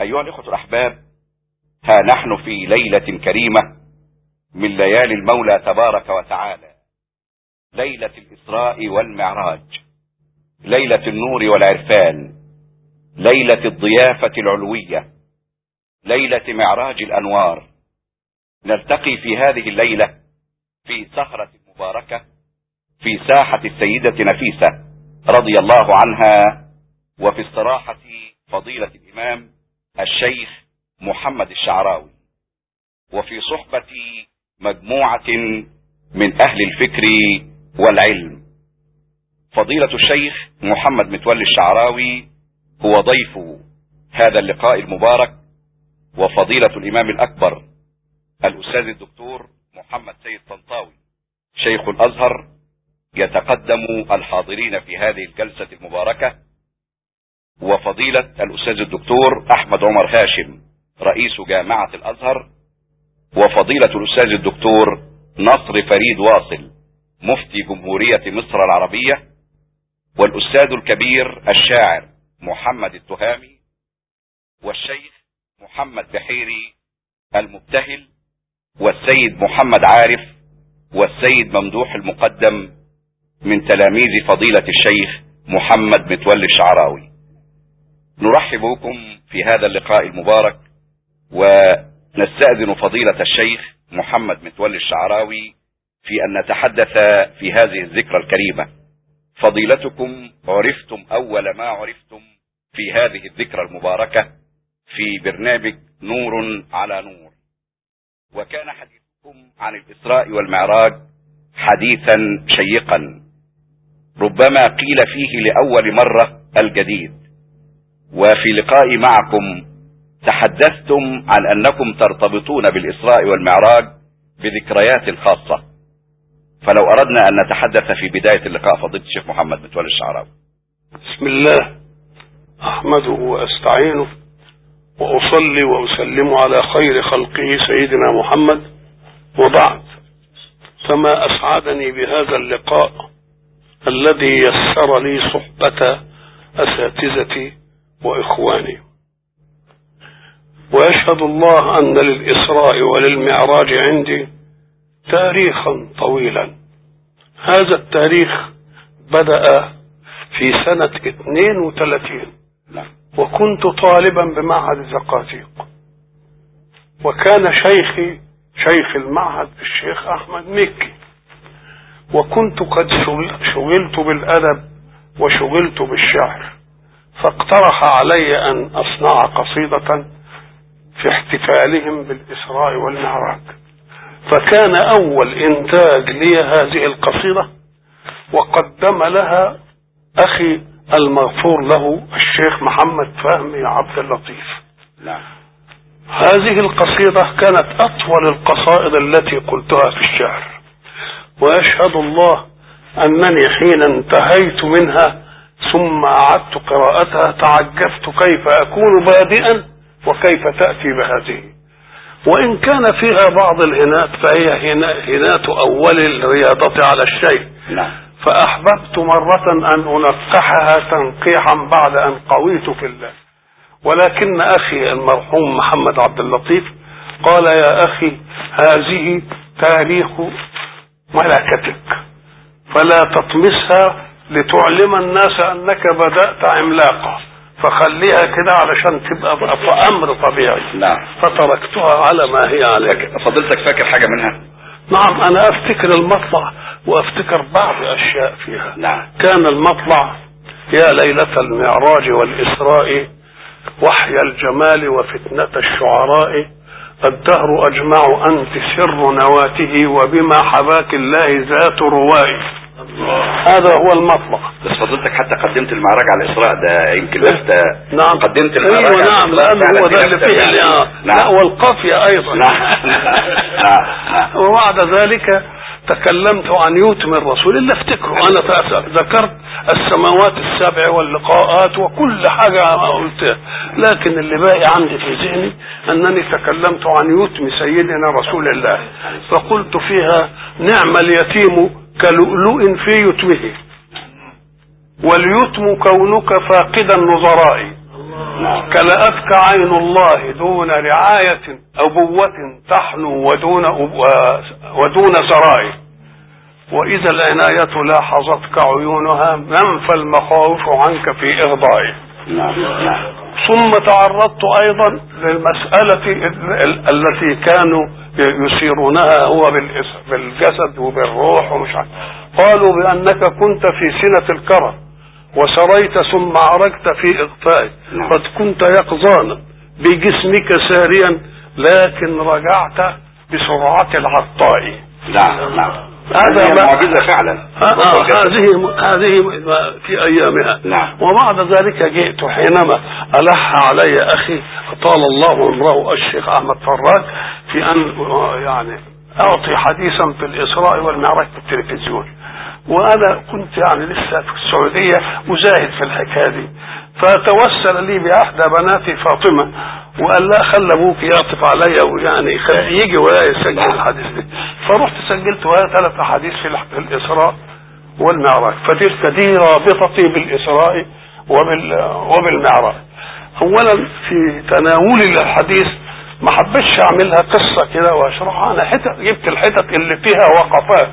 أيها الإخوة الأحباب ها نحن في ليلة كريمة من ليالي المولى تبارك وتعالى. ليلة الإسراء والمعراج ليلة النور والعرفان ليلة الضيافة العلوية ليلة معراج الأنوار. نلتقي في هذه الليلة في سهرة مباركة في ساحة السيدة نفيسة رضي الله عنها وفي استراحة فضيلة الإمام الشيخ محمد الشعراوي. وفي صحبة مجموعة من أهل الفكر والعلم. فضيلة الشيخ محمد متولي الشعراوي هو ضيف هذا اللقاء المبارك وفضيلة الإمام الأكبر الأستاذ الدكتور محمد سيد طنطاوي. شيخ الأزهر يتقدم الحاضرين في هذه الجلسة المباركة وفضيلة الأستاذ الدكتور أحمد عمر هاشم رئيس جامعة الأزهر وفضيلة الأستاذ الدكتور نصر فريد واصل مفتي جمهورية مصر العربية والأستاذ الكبير الشاعر محمد التهامي والشيخ محمد بحيري المبتهل والسيد محمد عارف والسيد ممدوح المقدم من تلاميذ فضيلة الشيخ محمد متولي الشعراوي. نرحب بكم في هذا اللقاء المبارك ونستأذن فضيلة الشيخ محمد متولي الشعراوي في أن نتحدث في هذه الذكرى الكريمة. فضيلتكم عرفتم أول ما عرفتم في هذه الذكرى المباركة؟ في برنامج نور على نور. وكان حديثكم عن الإسراء والمعراج حديثا شيقا. ربما قيل فيه لأول مرة الجديد. وفي لقائي معكم تحدثتم عن أنكم ترتبطون بالإسراء والمعراج بذكريات خاصة. فلو أردنا أن نتحدث في بداية اللقاء فضيلة الشيخ محمد متولي الشعراوي. بسم الله. أحمده وأستعينه وأصلي وأسلم على خير خلقه سيدنا محمد. وبعد فما أسعدني بهذا اللقاء الذي يسر لي صحبة أساتذتي وإخواني. ويشهد الله أن للإسراء وللمعراج عندي تاريخا طويلا. هذا التاريخ بدأ في سنة 32 وكنت طالبا بمعهد زقازيق وكان شيخي شيخ المعهد الشيخ أحمد مكي وكنت قد شغلت بالأدب وشغلت بالشعر. فاقترح علي أن أصنع قصيدة في احتفالهم بالإسراء والمعراج. فكان أول إنتاج لي هذه القصيدة وقدم لها أخي المغفور له الشيخ محمد فهمي عبد اللطيف. نعم. هذه القصيدة كانت أطول القصائد التي قلتها في الشعر ويشهد الله أنني حين انتهيت منها ثم أعدت قراءتها تعجبت كيف أكون بادئا وكيف تأتي بهذه. وإن كان فيها بعض الهنات فهي هنات أول الرياضة على الشيء. نعم. فأحببت مرة أن أنقحها تنقيحا بعد أن قويت في الله. ولكن أخي المرحوم محمد عبد اللطيف قال يا أخي هذه تاريخ ملكتك فلا تطمسها لتعلم الناس أنك بدأت عملاقا فخليها كده علشان تبقى في أمر طبيعي. نعم. فتركتها على ما هي عليه فضيلتك فاكر حاجة منها؟ نعم أنا أفتكر المطلع وأفتكر بعض أشياء فيها. نعم. كان المطلع يا ليلة المعراج والإسراء وحي الجمال وفتنة الشعراء الدهر أجمع أنت سر نواته وبما حباك الله ذات روائي هذا هو المطلع بس فضيلتك حتى قدمت المعراج على الإسراء ده يمكن لفتة نعم. قدمت المعراج على نعم فعلا هو ده اللي فيه يعني. آه. لا نعم والقافية أيضا. نعم. نعم نعم وبعد ذلك تكلمت عن يتم الرسول اللي افتكره أنا ت- ذكرت السماوات السبع واللقاءات وكل حاجة قلتها لكن اللي باقي عندي في ذهني أنني تكلمت عن يتم سيدنا رسول الله. فقلت فيها نعم اليتيم كلؤلؤ في يتمه واليتم كونك فاقد النظراء كلأتك عين الله دون رعاية أبوة تحنو ودون ودون سرائي وإذا العناية لاحظتك عيونها منفى المخاوف عنك في إغضائي نعم نعم. ثم تعرضت أيضا للمسألة ال- ال- التي كانوا يسيرونها هو بالجسد وبالروح ومش عارف. قالوا بأنك كنت في سنة الكرم وسريت ثم عرجت في إغفائك. نعم. قد كنت يقظانا بجسمك ساريا لكن رجعت بسرعة العطاء. نعم نعم. هذا معجزة فعلا. آه، آه، هذه هذه في أيامها. نعم. وبعد ذلك جئت حينما ألح علي أخي طال الله عمره الشيخ أحمد فراج في أن يعني أعطي حديثا في الإسراء والمعراج في التلفزيون. وأنا كنت يعني لسه في السعودية مزاهد في الحكاية دي فتوسل لي بأحدى بناتي فاطمة وقال لا خلي أبوك يعطف عليا ويعني يجي ولا يسجل الحديث ده فرحت سجلت وهي ثلاث أحاديث في الإسراء والمعراج. فتلك دي رابطتي بالإسراء وبال وبالمعراج. اولا في تناولي للحديث ما حبيتش أعملها قصة كده وأشرحها. أنا حتت جبت الحتت اللي فيها وقفات.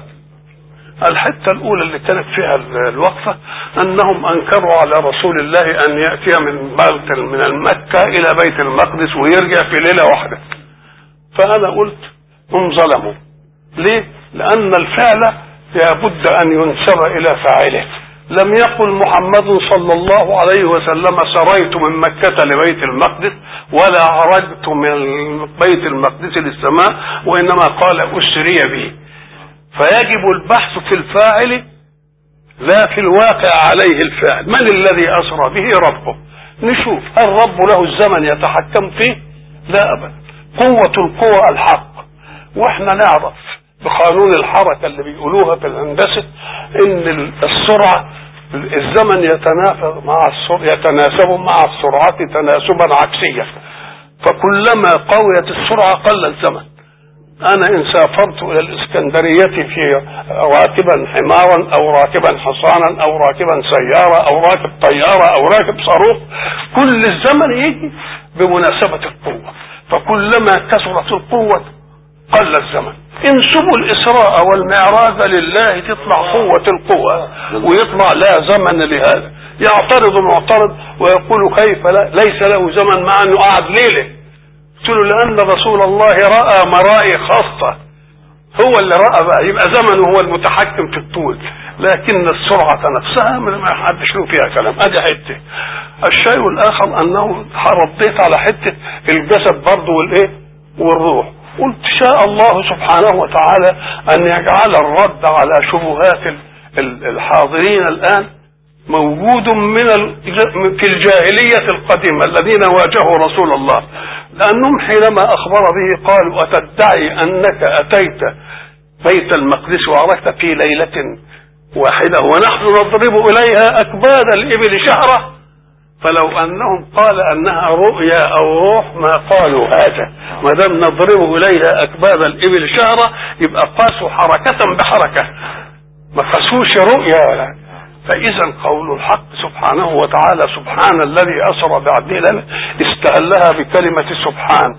الحتة الأولى اللي كانت فيها ال- الوقفة أنهم أنكروا على رسول الله أن يأتي من من مكة إلى بيت المقدس ويرجع في ليلة واحدة. فأنا قلت هم ظلموا. ليه؟ لأن الفعل لابد أن ينسب إلى فاعله. لم يقل محمد صلى الله عليه وسلم سريت من مكة لبيت المقدس ولا عرجت من بيت المقدس للسماء وإنما قال أسري بي فيجب البحث في الفاعل لا في الواقع عليه الفعل من الذي أسرى به ربه؟ نشوف. هل ربه له الزمن يتحكم فيه؟ لا أبدا قوة القوى الحق. وإحنا نعرف بقانون الحركة اللي بيقولوها في الهندسة إن السرعة الزمن يتنافى مع السرعة يتناسب مع السرعة تناسبا عكسيا. فكلما قويت السرعة قل الزمن. أنا إن سافرت إلى الإسكندرية في راكبا حمارا أو راكبا حصانا أو راكبا سيارة أو راكب طيارة أو راكب صاروخ كل الزمن يجي بمناسبة القوة. فكلما كثرت القوة قل الزمن. انسبوا الإسراء والمعراج لله تطلع قوة القوة ويطلع لا زمن لهذا. يعترض المعترض ويقول كيف لا ليس له زمن مع أنه قعد ليلة. قلت له لأن رسول الله رأى مرائي خاصة. هو اللي رأى بقى. يبقى زمنه هو المتحكم في الطول. لكن السرعة نفسها ما حدش له فيها كلام. أدي حتة. الشيء الآخر أنه رديت على حتة الجسد برضه والإيه؟ والروح. قلت شاء الله سبحانه وتعالى أن يجعل الرد على شبهات الحاضرين الآن موجود من في الجاهلية القديمة الذين واجهوا رسول الله. لأنهم حينما أخبر به قالوا أتدعي أنك أتيت بيت المقدس وعرفت في ليلة واحدة ونحن نضرب إليها أكباد الإبل شهرة فلو أنهم قال أنها رؤيا أو روح ما قالوا هذا. ما دام نضرب إليها أكباد الإبل شهرة يبقى قاسوا حركة بحركة. ما قاسوش رؤيا ولا فإذا قول الحق سبحانه وتعالى سبحان الذي أسرى بعبده استهلها بكلمة سبحان.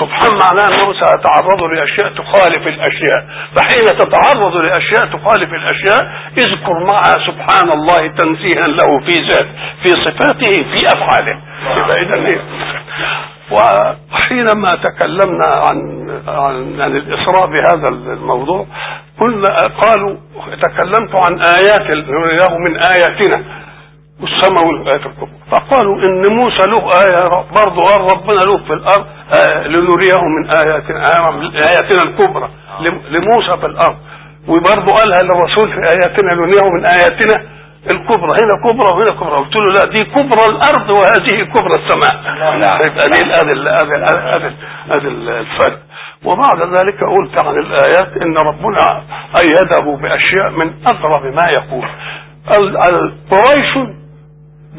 سبحان معناه أنه سيتعرض لأشياء تخالف الأشياء. فحين تتعرض لأشياء تخالف الأشياء اذكر معها سبحان الله تنزيها له في ذات في صفاته في أفعاله. إيه؟ وحينما تكلمنا عن عن, عن الإسراء بهذا الموضوع قلنا قالوا تكلمت عن آيات نريه من آياتنا والسماء والآيات الكبرى. فقالوا إن موسى له آية برضه قال ربنا له في الأرض آية لنريه من آياتنا آياتنا الكبرى لموسى في الأرض. وبرضه قالها للرسول في آياتنا لنريه من آياتنا. الكبرى هنا كبرى وهنا كبرى قلت له لا دي كبرى الأرض وهذه كبرى السماء. يبقى دي ادي الفرق وبعد ذلك قلت عن الايات إن ربنا ايده بأشياء من اقرب ما يكون قريش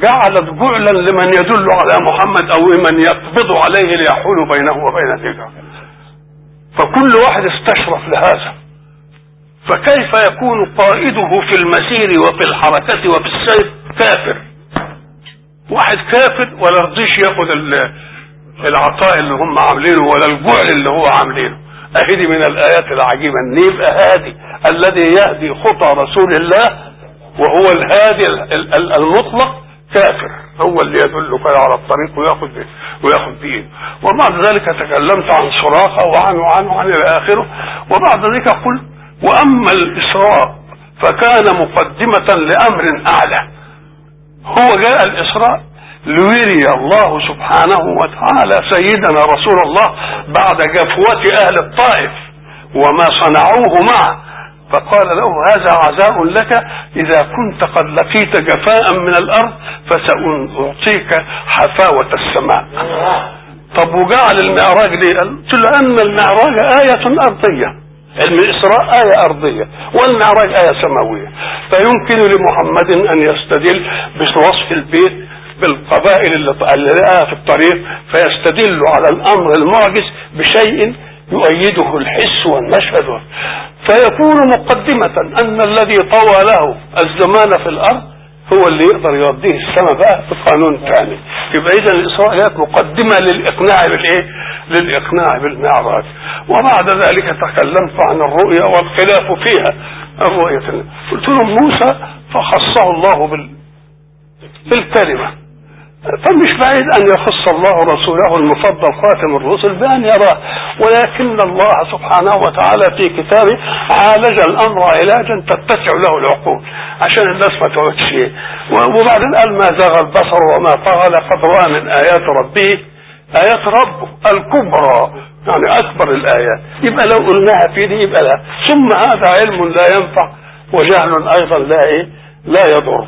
جعلت جعلا لمن يدل على محمد أو من يقبض عليه ليحول بينه وبين الهجره فكل واحد استشرف لهذا. فكيف يكون قائده في المسير وفي الحركة وفي السير كافر؟ واحد كافر ولا رضيش ياخد ال- العطاء اللي هم عاملينه ولا الجعل اللي هو عاملينه. أهدي من الآيات العجيبة. ان يبقى هادي الذي يهدي خطى رسول الله وهو الهادي ال- ال- المطلق كافر. هو اللي يدلك على الطريق ويأخذ به ويأخذ بايده وبعد ذلك تكلمت عن صراخة وعن وعن وعن إلى آخره. وبعد ذلك قلت وأما الإسراء فكان مقدمة لأمر أعلى. هو جاء الإسراء ليري الله سبحانه وتعالى سيدنا رسول الله بعد جفوة أهل الطائف وما صنعوه معه. فقال له هذا عزاء لك. إذا كنت قد لقيت جفاء من الأرض فسأعطيك حفاوة السماء. طب وجعل المعراج ليه؟ قلت لأن المعراج آية أرضية. الإسراء آية أرضية والمعراج آية سماوية. فيمكن لمحمد أن يستدل بوصف البيت بالقبائل اللي لقاها في الطريق فيستدل على الأمر المعجز بشيء يؤيده الحس والمشهد. فيكون مقدمة أن الذي طوى له الزمان في الأرض هو اللي يقدر يوديه السماء بقى بقانون ثاني. يبقى اذا الإسراء جاءت مقدمة للإقناع بالإيه؟ للإقناع بالمعراج. وبعد ذلك تكلمت عن الرؤيا والخلاف فيها. الرؤية قلت لهم موسى فخصه الله بال بالكلمة. فمش بعيد أن يخص الله رسوله المفضل خاتم الرسل بأن يراه. ولكن الله سبحانه وتعالى في كتابه عالج الأمر علاجا تتسع له العقول عشان الناس ما تقعدش إيه وبعدين قال ما زاغ البصر وما طغى لقد رأى من آيات ربه. آيات ربه الكبرى يعني أكبر الآيات. يبقى لو قلناها في دي يبقى لا ثم هذا علم لا ينفع وجهل أيضا لا إيه لا يضر.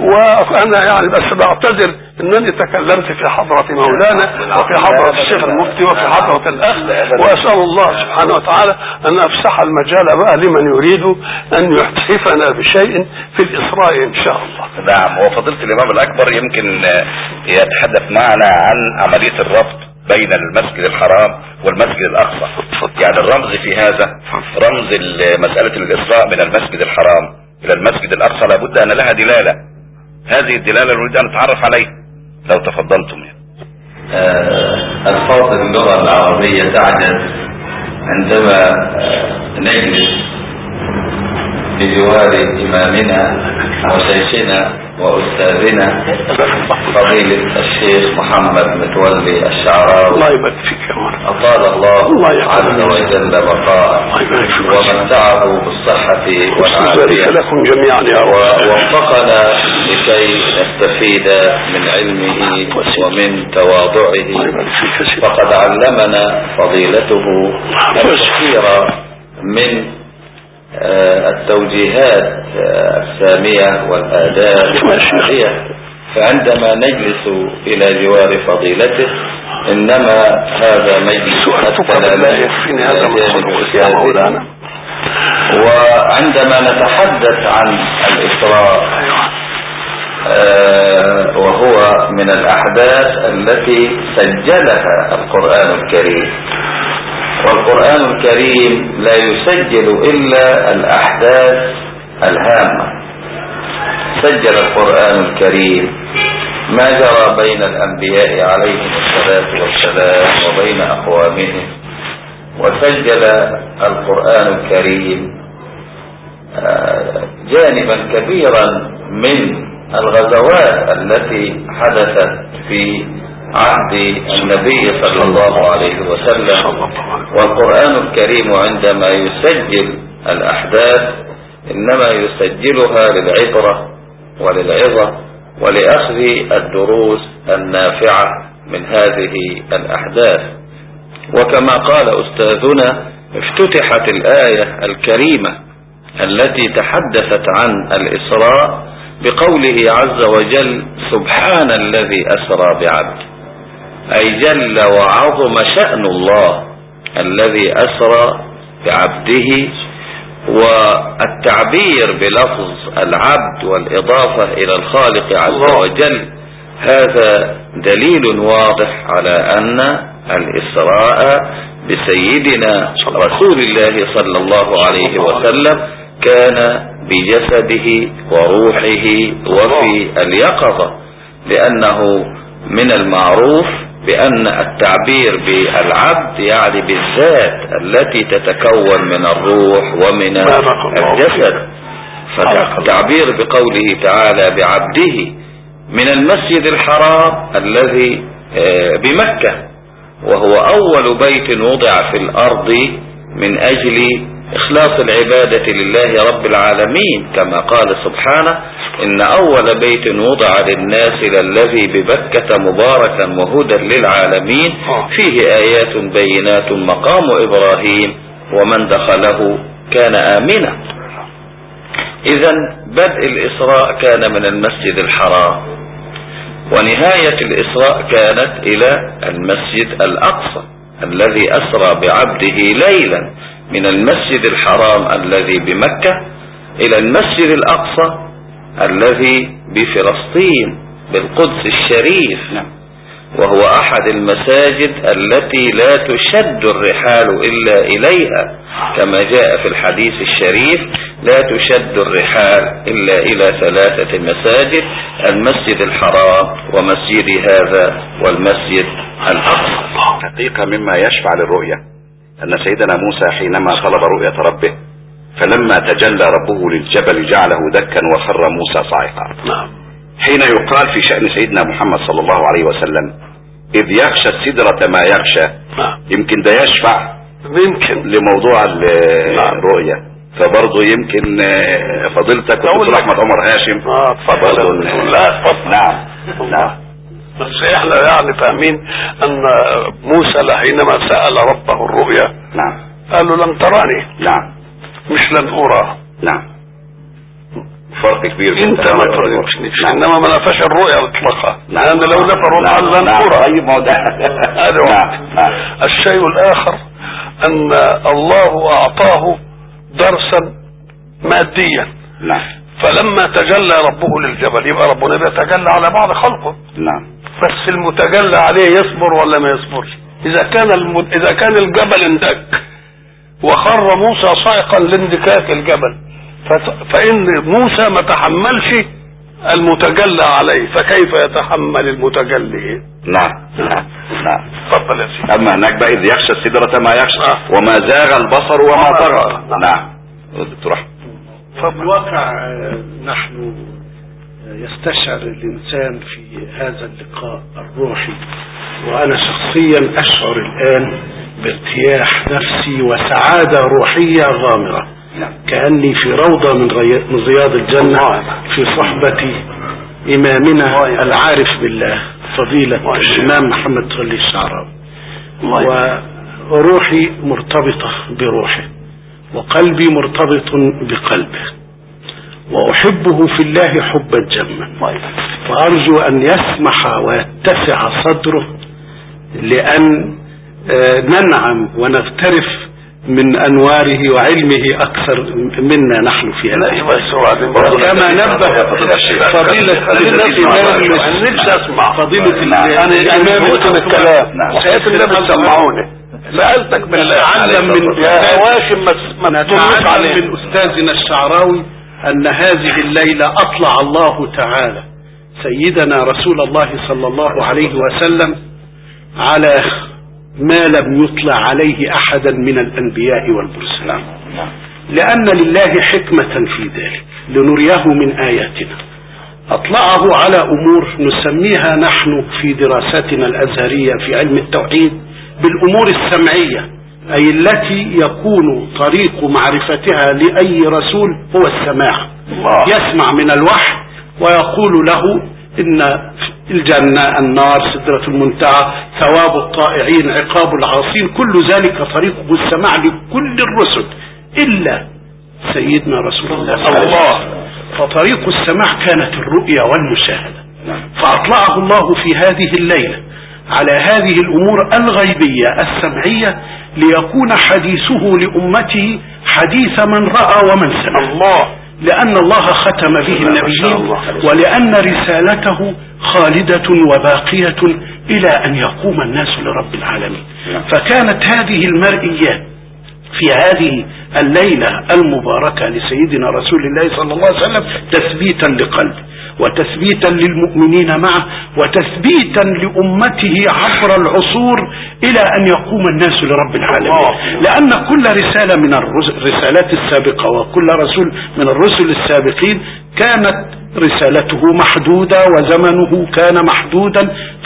وأنا يعني بس بعتذر انني تكلمت في حضرة مولانا وفي حضرة الشيخ المفتي وفي حضرة الأخ. وأسأل الله سبحانه وتعالى أن أفسح المجال بقى لمن يريد أن يحتفنا بشيء في الإسراء إن شاء الله. نعم هو فضيلة الإمام الأكبر يمكن يتحدث معنا عن عملية الربط بين المسجد الحرام والمسجد الأقصى. يعني الرمز في هذا رمز مسألة الإسراء من المسجد الحرام إلى المسجد الأقصى. لابد أن لها دلالة. هذه الدلالة نريد أن نتعرف عليها. لو تفضلتم يعني. آه، ألفاظ اللغة العربية تعجز عندما نجلس بجوار إمامنا وشيخنا وأستاذنا فضيلة الشيخ محمد متولي الشعراوي الله يبارك فيك أطال الله. عز وجل بقاءه ومتعه بالصحة والعافية. لكم جميعا يا ووفقنا لكي نستفيد من علمه ومن تواضعه. فقد علمنا فضيلته الكثير من آه، التوجيهات آه، السامية والآداب العالية فعندما نجلس إلى جوار فضيلته إنما هذا مجلس التلاميذ وعندما نتحدث عن الإسراء آه، وهو من الأحداث التي سجلها القرآن الكريم. والقرآن الكريم لا يسجل إلا الأحداث الهامة. سجل القرآن الكريم. ما جرى بين الأنبياء عليهم الصلاة والسلام وبين أقوامهم؟ وسجل القرآن الكريم آه، جانبا كبيرا من الغزوات التي حدثت في عهد النبي صلى الله عليه وسلم. والقرآن الكريم عندما يسجل الأحداث إنما يسجلها للعبرة وللعظة ولأخذ الدروس النافعة من هذه الأحداث. وكما قال أستاذنا افتتحت الآية الكريمة التي تحدثت عن الإسراء بقوله عز وجل سبحان الذي أسرى بعبد. أي جل وعظم شأن الله الذي أسرى بعبده والتعبير بلفظ العبد والإضافة إلى الخالق عز وجل هذا دليل واضح على أن الإسراء بسيدنا رسول الله صلى الله عليه وسلم كان بجسده وروحه وفي اليقظة لأنه من المعروف بأن التعبير بالعبد يعني بالذات التي تتكون من الروح ومن الجسد. فالتعبير بقوله تعالى بعبده من المسجد الحرام الذي آه، بمكة وهو أول بيت وضع في الأرض من أجل إخلاص العبادة لله رب العالمين كما قال سبحانه إن أول بيت وضع للناس للذي ببكة مباركا وهدى للعالمين فيه آيات بينات مقام إبراهيم ومن دخله كان آمنا. إذا بدء الإسراء كان من المسجد الحرام ونهاية الإسراء كانت إلى المسجد الأقصى الذي أسرى بعبده ليلا. من المسجد الحرام الذي بمكة إلى المسجد الأقصى الذي بفلسطين بالقدس الشريف. وهو أحد المساجد التي لا تشد الرحال إلا إليها كما جاء في الحديث الشريف لا تشد الرحال إلا إلى ثلاثة مساجد المسجد الحرام ومسجد هذا والمسجد الأقصى. حقيقة مما يشفع للرؤية. أن سيدنا موسى حينما طلب رؤية ربه فلما تجلى ربه للجبل جعله دكا وخر موسى صاعقا. نعم. حين يقال في شأن سيدنا محمد صلى الله عليه وسلم إذ يخشى السدرة ما يخشى نعم. يمكن ده يشفع يمكن. لموضوع نعم. الرؤية. فبرضه يمكن آه، فضيلتك لك. أحمد عمر هاشم. آه اتفضل لا اتفضل نعم. نعم. بس إحنا يعني فاهمين أن موسى حينما سأل ربه الرؤيا نعم. قال له لم تراني. نعم. مش لن أرى. نعم. فرق كبير انت ما ترانيش. نعم. إنما ما نفاش الرؤيا اطلاقا نعم. لأن لو نفى الرؤيا لن نعم. أرى. طيب ما هذا الشيء الآخر أن الله أعطاه درسا ماديا. نعم. فلما تجلى ربه للجبل يبقى ربنا بيتجلى على بعض خلقه. نعم. بس المتجلى عليه يصبر ولا ما يصبرش؟ إذا كان الم... إذا كان الجبل اندك وخر موسى صاعقا لاندكاك الجبل فت... فإن موسى ما تحملش المتجلى عليه فكيف يتحمل المتجلي؟ نعم نعم نعم. تفضل يا سيدي. أما هناك بقى إذ يخشى السدرة ما يخشى آه. وما زاغ البصر وما طغى. طغى. نعم. دكتور احمد في الواقع آه، نحن آه، يستشعر الإنسان في هذا اللقاء الروحي. وأنا شخصيا أشعر الآن بارتياح نفسي وسعادة روحية غامرة. نعم. كأني في روضة من, رياض الجنة في صحبة إمامنا العارف بالله فضيلة الإمام محمد صلي الشعراوي وروحي مرتبطة بروحه وقلبي مرتبط بقلبه وأحبه في الله حبا جما وأرجو أن يسمح ويتسع صدره لأن آه، ننعم ونغترف من أنواره وعلمه أكثر منا نحن في هذا. كما نبه فضيلة نفسي فضيلة نعم. الإمام أنا قلت الكلام. نعم. النبي سمعوني. سألتك بالله نتعلم من أستاذنا الشعراوي أن هذه الليلة أطلع الله تعالى سيدنا رسول الله صلى الله عليه وسلم على ما لم يطلع عليه أحدا من الأنبياء والمرسلين. نعم. لأن لله حكمة في ذلك لنريه من آياتنا. أطلعه على أمور نسميها نحن في دراستنا الأزهرية في علم التوحيد بالأمور السمعية. أي التي يكون طريق معرفتها لأي رسول هو السماع. الله. يسمع من الوحي ويقول له إن الجنة النار سدرة المنتهى ثواب الطائعين عقاب العاصين كل ذلك طريقه السماع لكل الرسل إلا سيدنا رسول الله صلى الله عليه وسلم. فطريق السماع كانت الرؤيا والمشاهدة. فأطلعه الله في هذه الليلة على هذه الأمور الغيبية السمعية ليكون حديثه لأمته حديث من رأى ومن سمع الله لأن الله ختم به النبيين. ولأن رسالته خالدة وباقية إلى أن يقوم الناس لرب العالمين نعم. فكانت هذه المرئيات في هذه الليلة المباركة لسيدنا رسول الله صلى الله عليه وسلم تثبيتا لقلبه وتثبيتا للمؤمنين معه وتثبيتا لأمته عبر العصور إلى أن يقوم الناس لرب العالمين. لأن كل رسالة من الرسالات السابقة وكل رسول من الرسل السابقين كانت رسالته محدودة وزمنه كان محدودا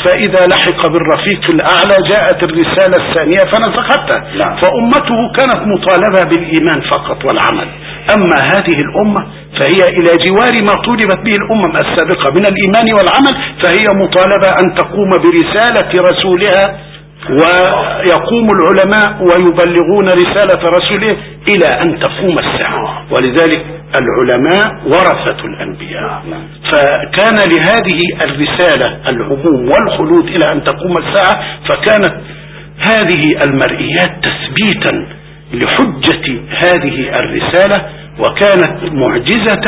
فإذا لحق بالرفيق الأعلى جاءت الرسالة الثانية فنسختها نعم. فأمته كانت مطالبة بالإيمان فقط والعمل. أما هذه الأمة فهي إلى جوار ما طولبت به الأمم السابقة من الإيمان والعمل فهي مطالبة أن تقوم برسالة رسولها ويقوم العلماء ويبلغون رسالة رسوله إلى أن تقوم الساعة. ولذلك العلماء ورثة الأنبياء. فكان لهذه الرسالة العموم والخلود إلى أن تقوم الساعة فكانت هذه المرئيات تثبيتا لحجة هذه الرسالة وكانت معجزة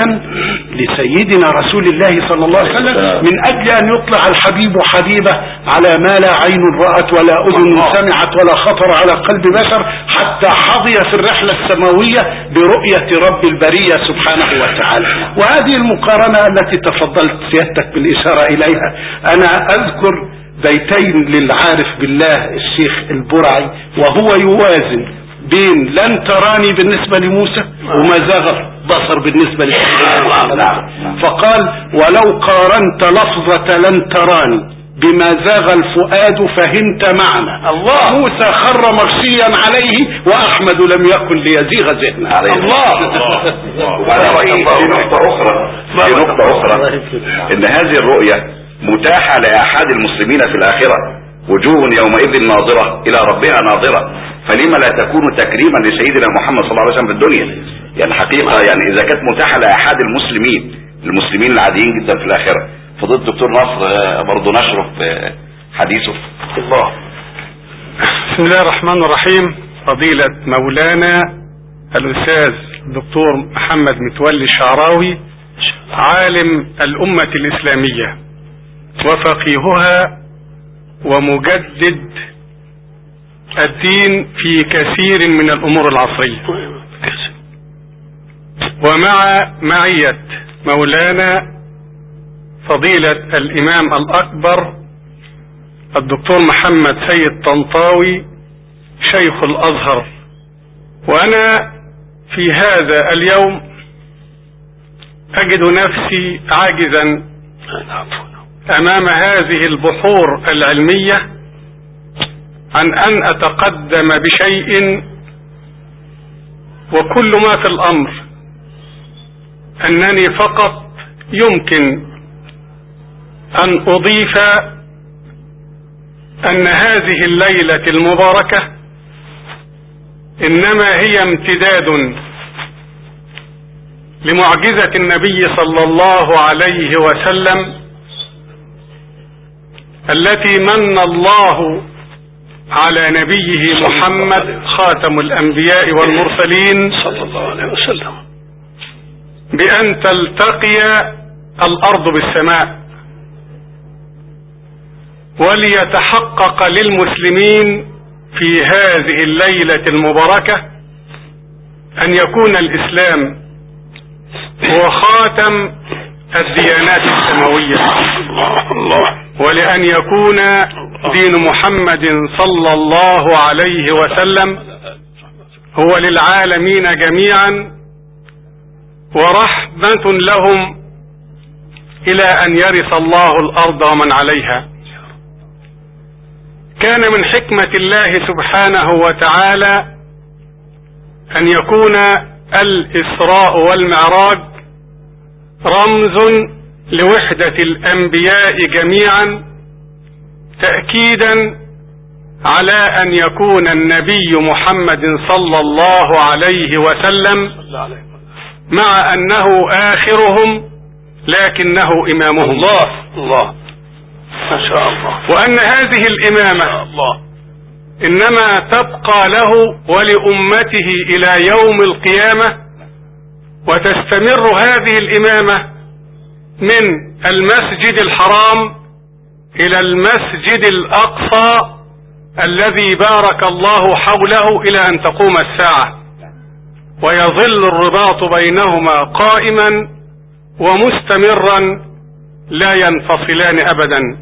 لسيدنا رسول الله صلى الله عليه وسلم من أجل أن يطلع الحبيب حبيبه على ما لا عين رأت ولا أذن سمعت ولا خطر على قلب بشر حتى حظي في الرحلة السماوية برؤية رب البرية سبحانه وتعالى. وهذه المقارنة التي تفضلت سيادتك بالإشارة إليها أنا أذكر بيتين للعارف بالله الشيخ البرعي وهو يوازن بين لن تراني بالنسبة لموسى وما زاغ بصر بالنسبة لسيدنا فقال ولو قارنت لفظة لن تراني بما زاغ الفؤاد فهمت معنى الله. موسى خر مغشيا عليه وأحمد لم يكن ليزيغ ذهنه. الله. في نقطة أخرى. في نقطة أخرى. إن هذه الرؤية متاحة لأحد المسلمين في الآخرة وجوه يومئذ ناظرة إلى ربها ناظرة. فلما لا تكون تكريما لسيدنا محمد صلى الله عليه وسلم في الدنيا؟ يعني حقيقة يعني إذا كانت متاحة لأحد المسلمين المسلمين العاديين جدا في الآخرة. فضل الدكتور نصر آه، برضه نشره في حديثه. الله. بسم الله الرحمن الرحيم. فضيلة مولانا الأستاذ الدكتور محمد متولي الشعراوي عالم الأمة الإسلامية وفقيهها ومجدد الدين في كثير من الأمور العصرية. ومع معية مولانا فضيلة الإمام الأكبر الدكتور محمد سيد طنطاوي شيخ الأزهر. وأنا في هذا اليوم أجد نفسي عاجزا أمام هذه البحور العلمية عن أن أتقدم بشيء وكل ما في الأمر أنني فقط يمكن أن أضيف أن هذه الليلة المباركة إنما هي امتداد لمعجزة النبي صلى الله عليه وسلم التي من الله على نبيه محمد خاتم الأنبياء والمرسلين صلى الله عليه وسلم. بأن تلتقي الأرض بالسماء وليتحقق للمسلمين في هذه الليلة المباركة أن يكون الإسلام هو خاتم الديانات السماوية. ولأن يكون دين محمد صلى الله عليه وسلم هو للعالمين جميعا ورحمة لهم إلى أن يرث الله الأرض ومن عليها. كان من حكمة الله سبحانه وتعالى أن يكون الإسراء والمعراج رمز لوحدة الأنبياء جميعا تأكيدا على أن يكون النبي محمد صلى الله عليه وسلم مع أنه آخرهم لكنه إمامهم. الله. الله. ما شاء الله. وأن هذه الإمامة الله. إنما تبقى له ولأمته إلى يوم القيامة وتستمر هذه الإمامة من المسجد الحرام إلى المسجد الأقصى الذي بارك الله حوله إلى أن تقوم الساعة. ويظل الرباط بينهما قائما ومستمرا لا ينفصلان أبدا.